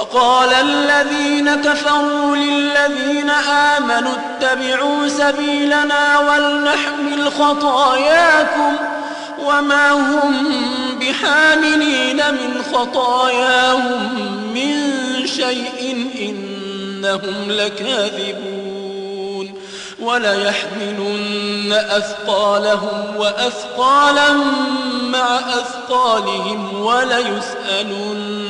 وقال الذين كفروا للذين آمنوا اتبعوا سبيلنا ولنحمل خطاياكم وما هم بحاملين من خطاياهم من شيء إنهم لكاذبون وليحملن أثقالهم وأثقالا مع أثقالهم وليسألن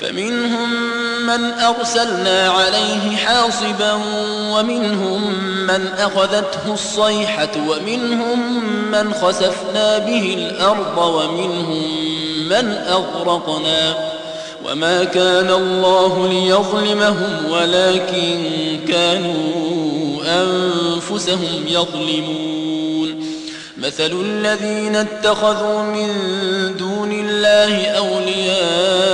فمنهم من أرسلنا عليه حاصبا ومنهم من أخذته الصيحة ومنهم من خسفنا به الأرض ومنهم من أغرقنا وما كان الله ليظلمهم ولكن كانوا أنفسهم يظلمون. مثل الذين اتخذوا من دون الله أولياء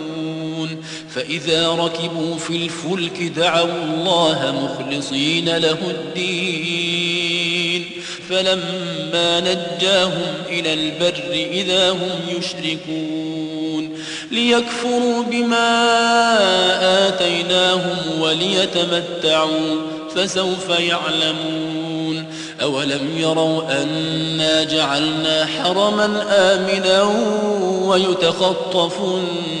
فإذا ركبوا في الفلك دعوا الله مخلصين له الدين فلما نجاهم إلى البر إذا هم يشركون ليكفروا بما آتيناهم وليتمتعوا فسوف يعلمون أولم يروا أنا جعلنا حرما آمنا ويتخطف الناس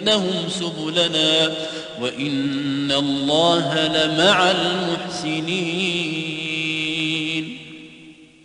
لنهدينهم سبلنا وإن الله لمع المحسنين.